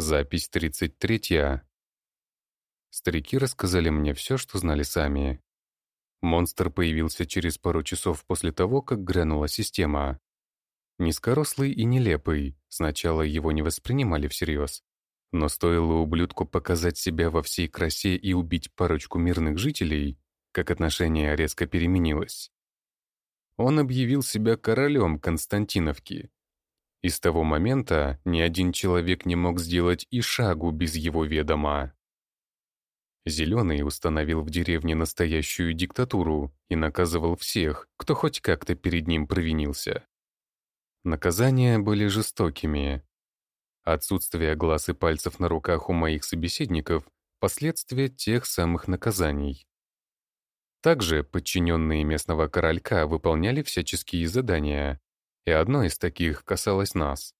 Запись 33. Старики рассказали мне все, что знали сами. Монстр появился через пару часов после того, как грянула система. Низкорослый и нелепый, сначала его не воспринимали всерьез. Но стоило ублюдку показать себя во всей красе и убить парочку мирных жителей, как отношение резко переменилось. Он объявил себя королем Константиновки, и с того момента ни один человек не мог сделать и шагу без его ведома. Зеленый установил в деревне настоящую диктатуру и наказывал всех, кто хоть как-то перед ним провинился. Наказания были жестокими. Отсутствие глаз и пальцев на руках у моих собеседников – последствия тех самых наказаний. Также подчиненные местного королька выполняли всяческие задания, и одно из таких касалось нас.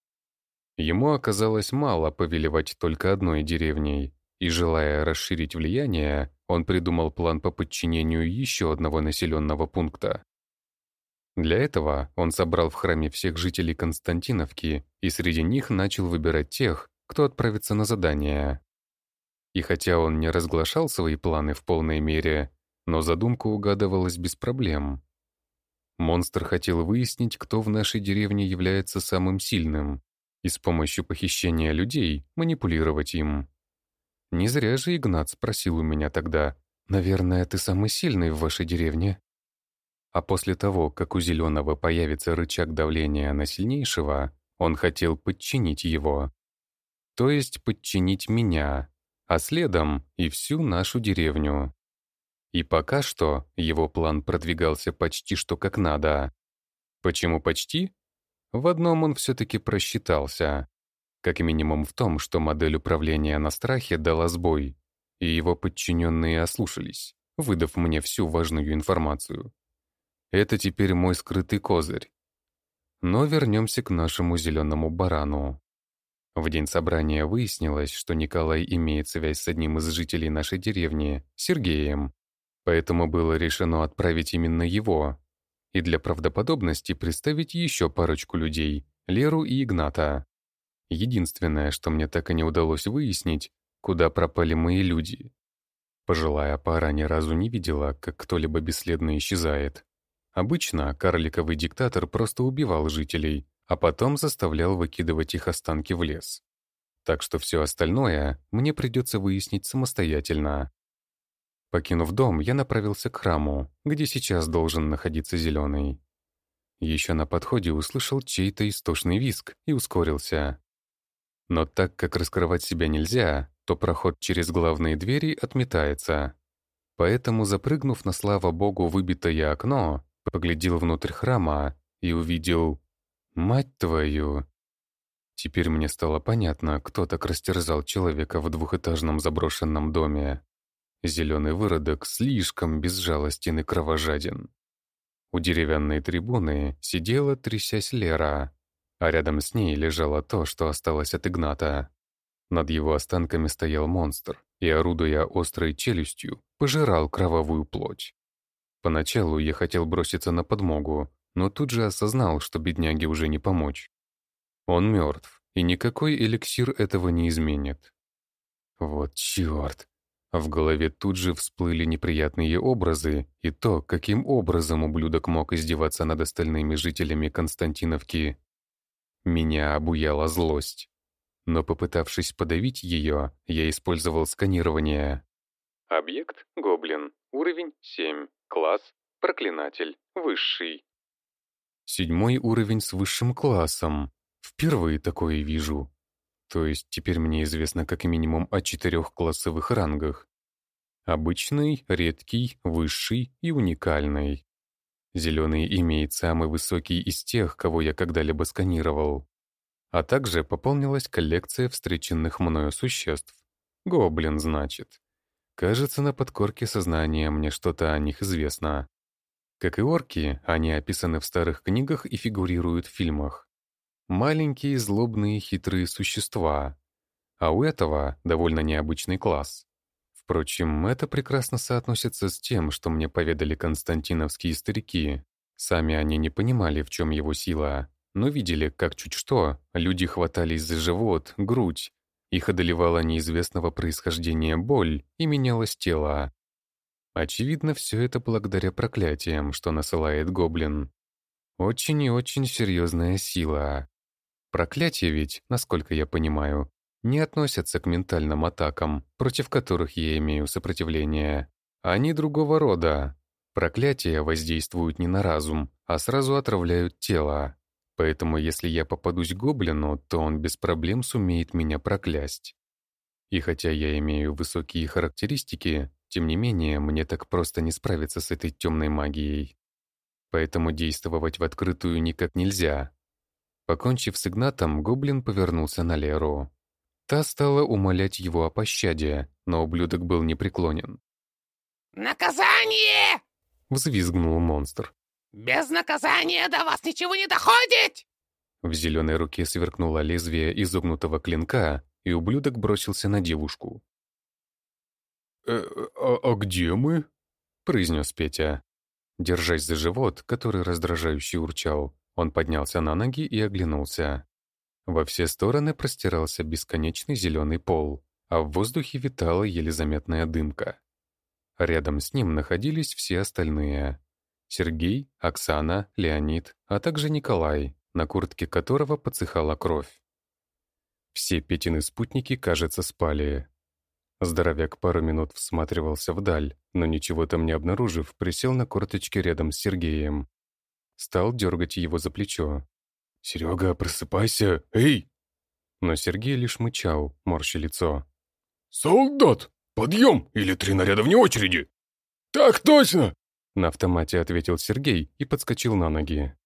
Ему оказалось мало повелевать только одной деревней, и, желая расширить влияние, он придумал план по подчинению еще одного населенного пункта. Для этого он собрал в храме всех жителей Константиновки и среди них начал выбирать тех, кто отправится на задание. И хотя он не разглашал свои планы в полной мере, но задумка угадывалась без проблем. Монстр хотел выяснить, кто в нашей деревне является самым сильным, и с помощью похищения людей манипулировать им. Не зря же Игнат спросил у меня тогда, «Наверное, ты самый сильный в вашей деревне?» А после того, как у Зеленого появится рычаг давления на сильнейшего, он хотел подчинить его. То есть подчинить меня, а следом и всю нашу деревню. И пока что его план продвигался почти что как надо. Почему почти? В одном он все-таки просчитался. Как минимум в том, что модель управления на страхе дала сбой, и его подчиненные ослушались, выдав мне всю важную информацию. Это теперь мой скрытый козырь. Но вернемся к нашему зеленому барану. В день собрания выяснилось, что Николай имеет связь с одним из жителей нашей деревни, Сергеем, Поэтому было решено отправить именно его. И для правдоподобности представить еще парочку людей, Леру и Игната. Единственное, что мне так и не удалось выяснить, куда пропали мои люди. Пожилая пара ни разу не видела, как кто-либо бесследно исчезает. Обычно карликовый диктатор просто убивал жителей, а потом заставлял выкидывать их останки в лес. Так что все остальное мне придется выяснить самостоятельно. Покинув дом, я направился к храму, где сейчас должен находиться Зеленый. Еще на подходе услышал чей-то истошный визг и ускорился. Но так как раскрывать себя нельзя, то проход через главные двери отметается. Поэтому, запрыгнув на слава богу выбитое окно, поглядел внутрь храма и увидел «Мать твою!». Теперь мне стало понятно, кто так растерзал человека в двухэтажном заброшенном доме. Зеленый выродок слишком безжалостен и кровожаден. У деревянной трибуны сидела, трясясь Лера, а рядом с ней лежало то, что осталось от Игната. Над его останками стоял монстр и, орудуя острой челюстью, пожирал кровавую плоть. Поначалу я хотел броситься на подмогу, но тут же осознал, что бедняге уже не помочь. Он мертв, и никакой эликсир этого не изменит. Вот черт, в голове тут же всплыли неприятные образы и то, каким образом ублюдок мог издеваться над остальными жителями Константиновки. Меня обуяла злость. Но попытавшись подавить ее, я использовал сканирование. Объект — гоблин. Уровень 7. Класс — проклинатель. Высший. Седьмой уровень с высшим классом. Впервые такое вижу. То есть теперь мне известно как минимум о четырех классовых рангах. Обычный, редкий, высший и уникальный. Зеленый имеет самый высокий из тех, кого я когда-либо сканировал. А также пополнилась коллекция встреченных мною существ. Гоблин, значит. Кажется, на подкорке сознания мне что-то о них известно. Как и орки, они описаны в старых книгах и фигурируют в фильмах. Маленькие, злобные, хитрые существа. А у этого довольно необычный класс. Впрочем, это прекрасно соотносится с тем, что мне поведали константиновские старики. Сами они не понимали, в чем его сила, но видели, как чуть что, люди хватались за живот, грудь, их одолевала неизвестного происхождения боль и менялось тело. Очевидно, все это благодаря проклятиям, что насылает гоблин. Очень и очень серьезная сила. Проклятия ведь, насколько я понимаю, не относятся к ментальным атакам, против которых я имею сопротивление. Они другого рода. Проклятия воздействуют не на разум, а сразу отравляют тело. Поэтому если я попадусь гоблину, то он без проблем сумеет меня проклясть. И хотя я имею высокие характеристики, тем не менее, мне так просто не справиться с этой темной магией. Поэтому действовать в открытую никак нельзя. Покончив с Игнатом, гоблин повернулся на Леру. Та стала умолять его о пощаде, но ублюдок был непреклонен. «Наказание!» — взвизгнул монстр. «Без наказания до вас ничего не доходит!» В зеленой руке сверкнуло лезвие изогнутого клинка, и ублюдок бросился на девушку. «Э, а, а где мы?» — произнес Петя. Держась за живот, который раздражающе урчал, он поднялся на ноги и оглянулся. Во все стороны простирался бесконечный зеленый пол, а в воздухе витала еле заметная дымка. Рядом с ним находились все остальные. Сергей, Оксана, Леонид, а также Николай, на куртке которого подсыхала кровь. Все Петины спутники, кажется, спали. Здоровяк пару минут всматривался вдаль, но ничего там не обнаружив, присел на корточки рядом с Сергеем. Стал дергать его за плечо. «Серега, просыпайся! Эй!» Но Сергей лишь мычал, морща лицо. «Солдат! Подъем! Или три наряда вне очереди!» «Так точно!» На автомате ответил Сергей и подскочил на ноги.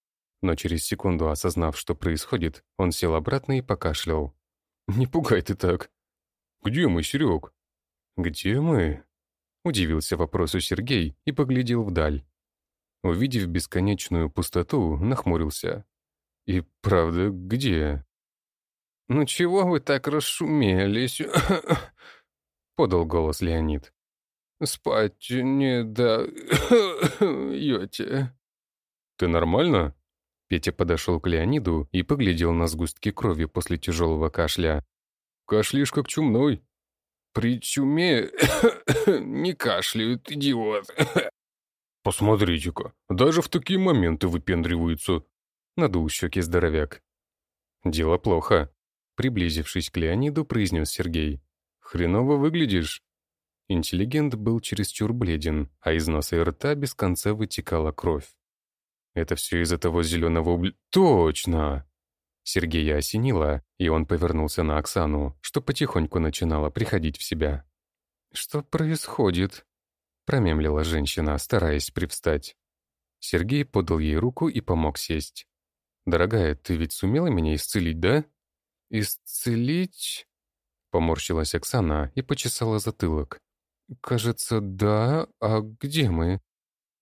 Но через секунду, осознав, что происходит, он сел обратно и покашлял. «Не пугай ты так!» «Где мы, Серег?» «Где мы?» Удивился вопросу Сергей и поглядел вдаль. Увидев бесконечную пустоту, нахмурился. «И правда, где?» «Ну чего вы так расшумелись?» Подал голос Леонид. «Спать не даете». «Ты нормально?» Петя подошел к Леониду и поглядел на сгустки крови после тяжелого кашля. «Кашляешь как чумной». «При чуме не кашляют, идиот». «Посмотрите-ка, даже в такие моменты выпендриваются», — надул щеки здоровяк. «Дело плохо», — приблизившись к Леониду, произнес Сергей. «Хреново выглядишь». Интеллигент был чересчур бледен, а из носа и рта без конца вытекала кровь. «Это все из-за того зеленого убл... Точно!» Сергея осенило, и он повернулся на Оксану, что потихоньку начинала приходить в себя. «Что происходит?» — промемлила женщина, стараясь привстать. Сергей подал ей руку и помог сесть. «Дорогая, ты ведь сумела меня исцелить, да?» «Исцелить?» — поморщилась Оксана и почесала затылок. «Кажется, да. А где мы?»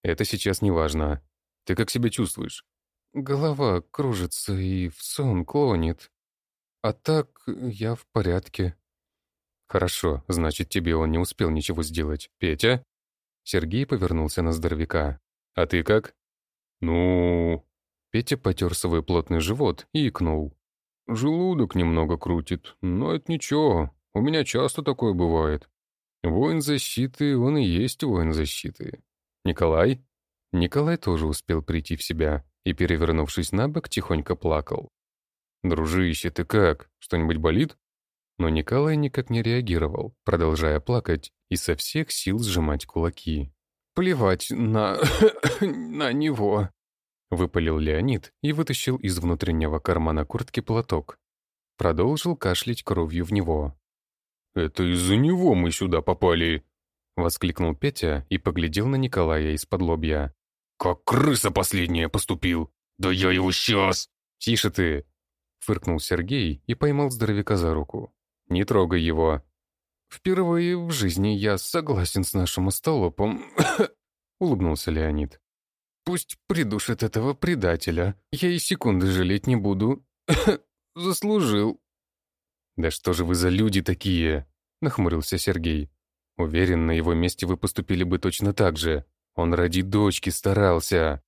«Это сейчас не важно. Ты как себя чувствуешь?» Голова кружится и в сон клонит. А так я в порядке. Хорошо, значит, тебе он не успел ничего сделать. Петя? Сергей повернулся на здоровяка. А ты как? Ну... Петя потер свой плотный живот и икнул. Желудок немного крутит, но это ничего. У меня часто такое бывает. Воин защиты, он и есть воин защиты. Николай? Николай тоже успел прийти в себя и, перевернувшись на бок, тихонько плакал. «Дружище, ты как? Что-нибудь болит?» Но Николай никак не реагировал, продолжая плакать и со всех сил сжимать кулаки. «Плевать на... на него!» Выпалил Леонид и вытащил из внутреннего кармана куртки платок. Продолжил кашлять кровью в него. «Это из-за него мы сюда попали!» Воскликнул Петя и поглядел на Николая из-под лобья. «Как крыса последняя поступил! Да я его сейчас!» «Тише ты!» Фыркнул Сергей и поймал здоровяка за руку. «Не трогай его!» «Впервые в жизни я согласен с нашим остолопом», — улыбнулся Леонид. «Пусть придушит этого предателя. Я и секунды жалеть не буду. Заслужил». «Да что же вы за люди такие?» — нахмурился Сергей. «Уверен, на его месте вы поступили бы точно так же. Он ради дочки старался.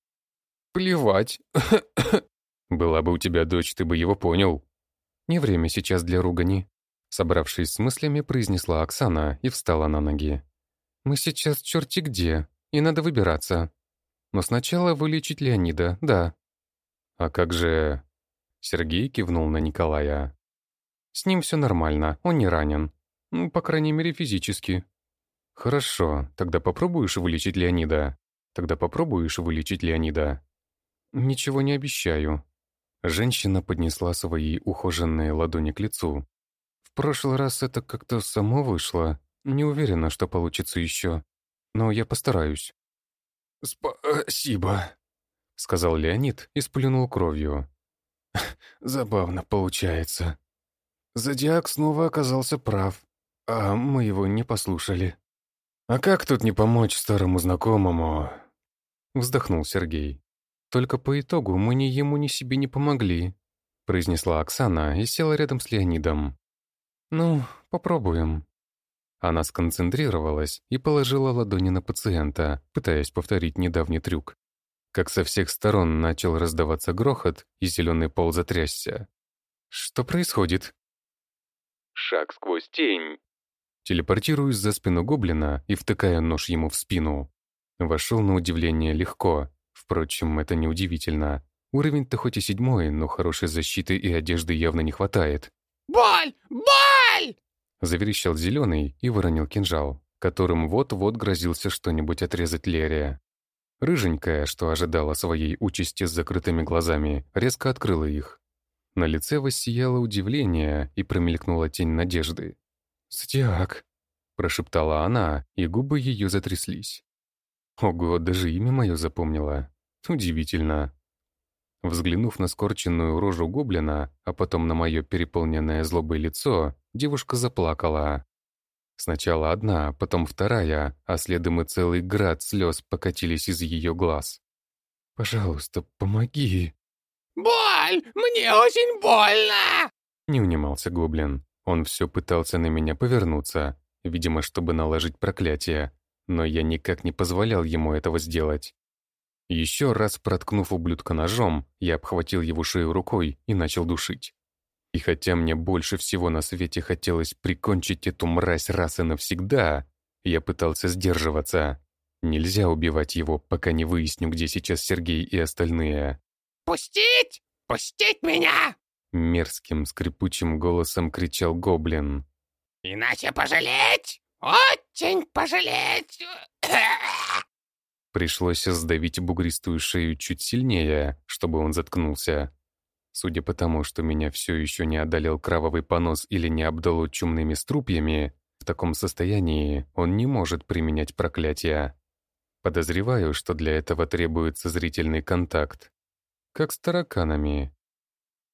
Плевать. Была бы у тебя дочь, ты бы его понял. Не время сейчас для ругани. Собравшись с мыслями, произнесла Оксана и встала на ноги. «Мы сейчас черти где, и надо выбираться. Но сначала вылечить Леонида, да». «А как же...» Сергей кивнул на Николая. «С ним все нормально, он не ранен. Ну, по крайней мере, физически». «Хорошо, тогда попробуешь вылечить Леонида?» «Тогда попробуешь вылечить Леонида?» «Ничего не обещаю». Женщина поднесла свои ухоженные ладони к лицу. «В прошлый раз это как-то само вышло. Не уверена, что получится еще. Но я постараюсь». «Спасибо», — сказал Леонид и сплюнул кровью. «Забавно получается. Зодиак снова оказался прав, а мы его не послушали. А как тут не помочь старому знакомому?» Вздохнул Сергей. «Только по итогу мы ни ему, ни себе не помогли», произнесла Оксана и села рядом с Леонидом. «Ну, попробуем». Она сконцентрировалась и положила ладони на пациента, пытаясь повторить недавний трюк. Как со всех сторон начал раздаваться грохот, и зеленый пол затрясся. «Что происходит?» Шаг сквозь тень. Телепортируюсь за спину гоблина и втыкаю нож ему в спину. Вошел на удивление легко, Впрочем, это неудивительно. Уровень-то хоть и седьмой, но хорошей защиты и одежды явно не хватает. «Боль! Боль!» Заверещал зеленый и выронил кинжал, которым вот-вот грозился что-нибудь отрезать Лерия. Рыженькая, что ожидала своей участи с закрытыми глазами, резко открыла их. На лице воссияло удивление и промелькнула тень надежды. «Зодиак!» – прошептала она, и губы ее затряслись. Ого, даже имя мое запомнила. Удивительно. Взглянув на скорченную рожу гоблина, а потом на мое переполненное злобой лицо, девушка заплакала. Сначала одна, потом вторая, а следом и целый град слез покатились из ее глаз. «Пожалуйста, помоги!» «Боль! Мне очень больно!» Не унимался гоблин. Он все пытался на меня повернуться, видимо, чтобы наложить проклятие, но я никак не позволял ему этого сделать. Еще раз проткнув ублюдка ножом, я обхватил его шею рукой и начал душить. И хотя мне больше всего на свете хотелось прикончить эту мразь раз и навсегда, я пытался сдерживаться. Нельзя убивать его, пока не выясню, где сейчас Сергей и остальные. «Пустить! Пустить меня!» Мерзким скрипучим голосом кричал гоблин. «Иначе пожалеть! Очень пожалеть!» Пришлось сдавить бугристую шею чуть сильнее, чтобы он заткнулся. Судя по тому, что меня все еще не одолел кровавый понос или не обдало чумными струпьями, в таком состоянии он не может применять проклятия. Подозреваю, что для этого требуется зрительный контакт. Как с тараканами.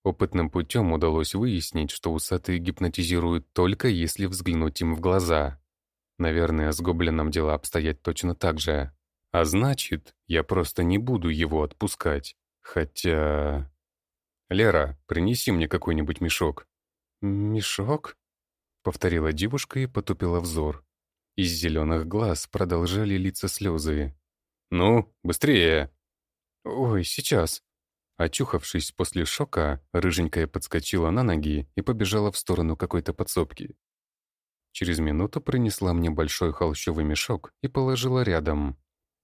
Опытным путем удалось выяснить, что усатые гипнотизируют только если взглянуть им в глаза. Наверное, с гоблином дела обстоят точно так же. А значит, я просто не буду его отпускать. Хотя... «Лера, принеси мне какой-нибудь мешок». «Мешок?» — повторила девушка и потупила взор. Из зеленых глаз продолжали литься слезы. «Ну, быстрее!» «Ой, сейчас!» Очухавшись после шока, рыженькая подскочила на ноги и побежала в сторону какой-то подсобки. Через минуту принесла мне большой холщовый мешок и положила рядом.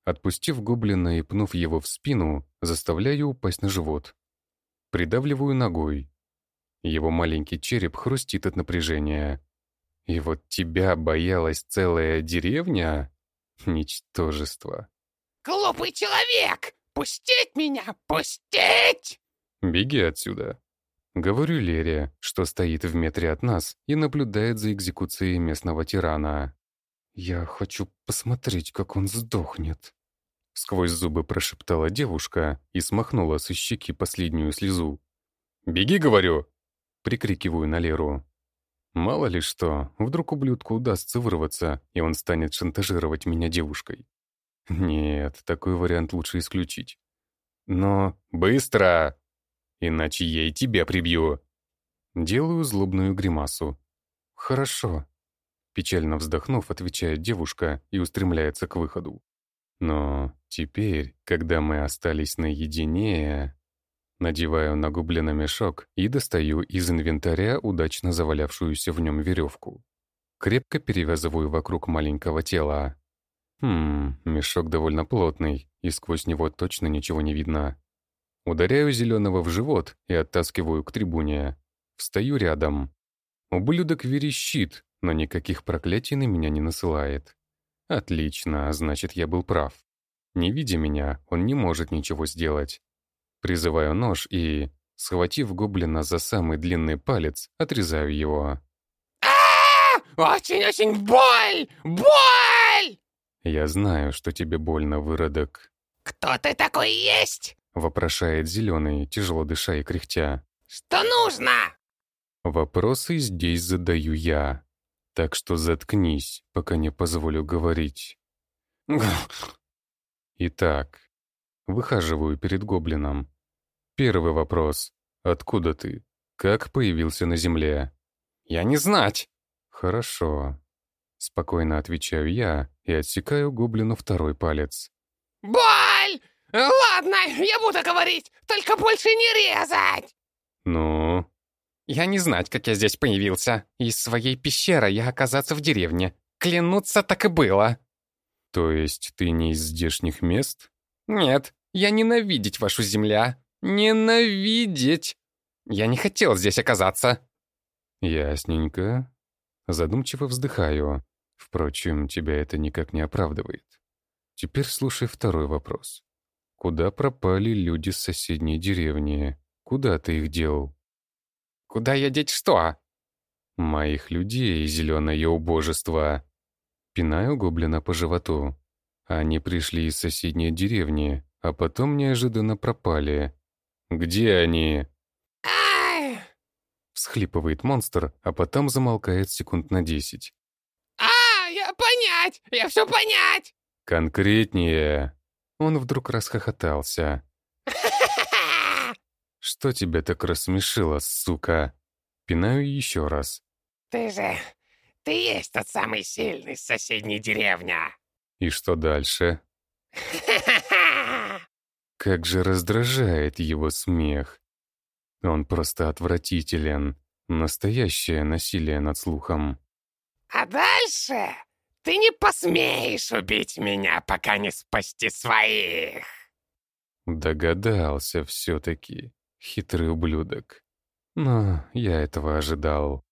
Отпустив гоблина и пнув его в спину, заставляю упасть на живот. Придавливаю ногой. Его маленький череп хрустит от напряжения. И вот тебя боялась целая деревня? Ничтожество. «Глупый человек! Пустить меня! Пустить!» «Беги отсюда!» Говорю Лере, что стоит в метре от нас и наблюдает за экзекуцией местного тирана. «Я хочу посмотреть, как он сдохнет». Сквозь зубы прошептала девушка и смахнула со щеки последнюю слезу. «Беги, говорю!» Прикрикиваю на Леру. Мало ли что, вдруг ублюдку удастся вырваться, и он станет шантажировать меня девушкой. Нет, такой вариант лучше исключить. Но быстро! Иначе я и тебя прибью. Делаю злобную гримасу. «Хорошо», Печально вздохнув, отвечает девушка и устремляется к выходу. Но теперь, когда мы остались наедине... Надеваю на гоблина мешок и достаю из инвентаря удачно завалявшуюся в нем веревку. Крепко перевязываю вокруг маленького тела. Хм, мешок довольно плотный, и сквозь него точно ничего не видно. Ударяю зеленого в живот и оттаскиваю к трибуне. Встаю рядом. Ублюдок верещит, но никаких проклятий на меня не насылает. Отлично, значит, я был прав. Не видя меня, он не может ничего сделать. Призываю нож и, схватив гоблина за самый длинный палец, отрезаю его. Очень-очень боль! Боль! «Я знаю, что тебе больно, выродок», Кто ты такой есть? — вопрошает зеленый, тяжело дыша и кряхтя. Что нужно? Вопросы здесь задаю я, так что заткнись, пока не позволю говорить. Итак, выхаживаю перед гоблином. Первый вопрос. Откуда ты? Как появился на земле? Я не знать. Хорошо. Спокойно отвечаю я и отсекаю гоблину второй палец. Боль! Ладно, я буду говорить, только больше не резать! Ну, Я не знать, как я здесь появился. Из своей пещеры я оказаться в деревне. Клянуться так и было. то есть ты не из здешних мест? Нет, я ненавидеть вашу земля. Ненавидеть. Я не хотел здесь оказаться. Ясненько. Задумчиво вздыхаю. Впрочем, тебя это никак не оправдывает. Теперь слушай второй вопрос. Куда пропали люди с соседней деревни? Куда ты их дел? Куда я деть что? Моих людей, зеленое убожество. Пинаю гоблина по животу. Они пришли из соседней деревни, а потом неожиданно пропали. Где они? Всхлипывает монстр, а потом замолкает секунд на десять. А, я понять! Я все понять! Конкретнее. Он вдруг расхохотался. Что тебя так рассмешило, сука? Пинаю еще раз. Ты же... Ты есть тот самый сильный из соседней деревни. И что дальше? Как же раздражает его смех. Он просто отвратителен. Настоящее насилие над слухом. А дальше ты не посмеешь убить меня, пока не спасти своих. Догадался все-таки. Хитрый ублюдок. Но я этого ожидал.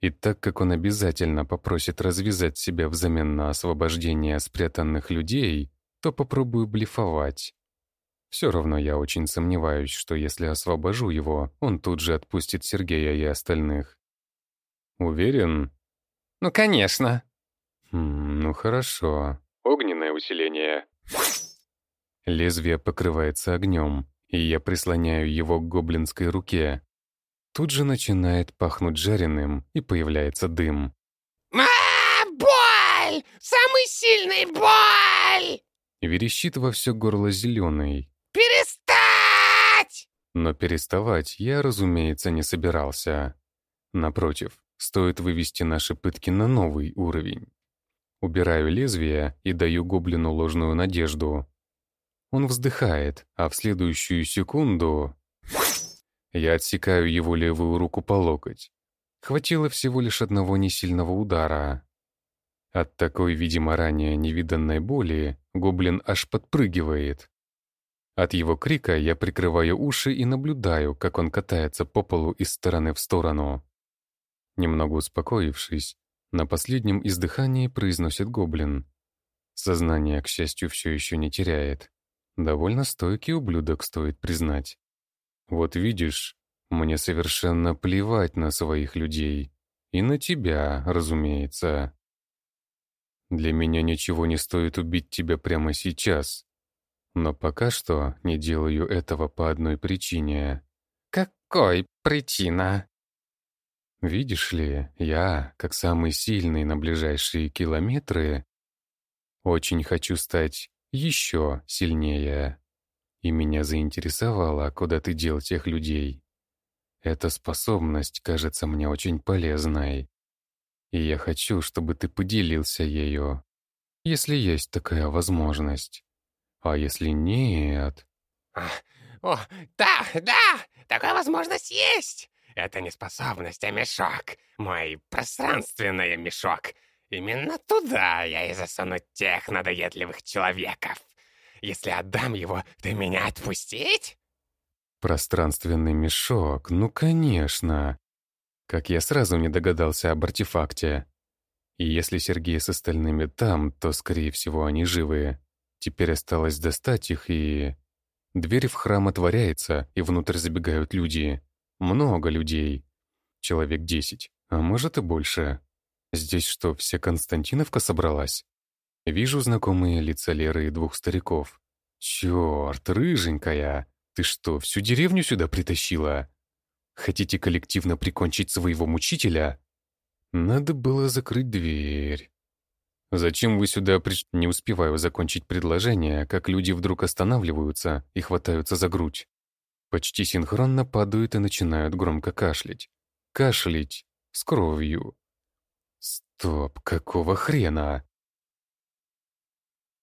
И так как он обязательно попросит развязать себя взамен на освобождение спрятанных людей, то попробую блефовать. Все равно я очень сомневаюсь, что если освобожу его, он тут же отпустит Сергея и остальных. Уверен? Ну, конечно. Хм, ну хорошо. Огненное усиление. Лезвие покрывается огнем, и я прислоняю его к гоблинской руке. Тут же начинает пахнуть жареным, и появляется дым. А, боль! Самый сильный боль! Верещит во все горло зеленый. Перестать! Но переставать я, разумеется, не собирался. Напротив, стоит вывести наши пытки на новый уровень. Убираю лезвие и даю гоблину ложную надежду. Он вздыхает, а в следующую секунду... Я отсекаю его левую руку по локоть. Хватило всего лишь одного несильного удара. От такой, видимо, ранее невиданной боли гоблин аж подпрыгивает. От его крика я прикрываю уши и наблюдаю, как он катается по полу из стороны в сторону. Немного успокоившись, на последнем издыхании произносит гоблин. Сознание, к счастью, все еще не теряет. Довольно стойкий ублюдок, стоит признать. Вот видишь, мне совершенно плевать на своих людей. И на тебя, разумеется. Для меня ничего не стоит убить тебя прямо сейчас. Но пока что не делаю этого по одной причине. Какой причина? Видишь ли, я, как самый сильный на ближайшие километры, очень хочу стать еще сильнее. И меня заинтересовало, куда ты дел тех людей. Эта способность кажется мне очень полезной. И я хочу, чтобы ты поделился ею, если есть такая возможность. А если нет... О, да, да, такая возможность есть. Это не способность, а мешок. Мой пространственный мешок. Именно туда я и засуну тех надоедливых человеков. Если отдам его, ты меня отпустить? Пространственный мешок, ну конечно. Как я сразу не догадался об артефакте. И если Сергей с остальными там, то, скорее всего, они живые. Теперь осталось достать их и... Дверь в храм отворяется, и внутрь забегают люди. Много людей. Человек десять, а может и больше. Здесь что, вся Константиновка собралась? Вижу знакомые лица Леры и двух стариков. Черт, рыженькая! Ты что, всю деревню сюда притащила? Хотите коллективно прикончить своего мучителя? Надо было закрыть дверь. Зачем вы сюда приш... Не успеваю закончить предложение, как люди вдруг останавливаются и хватаются за грудь. Почти синхронно падают и начинают громко кашлять. Кашлять с кровью. Стоп, какого хрена?